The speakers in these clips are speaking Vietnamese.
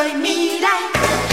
tới mi đây.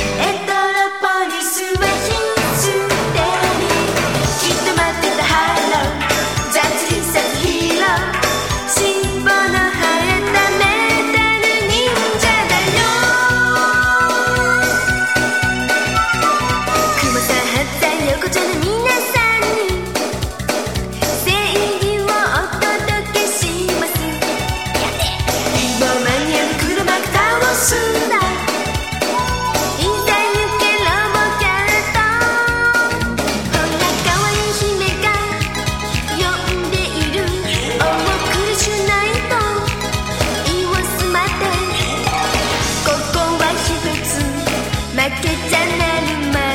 man.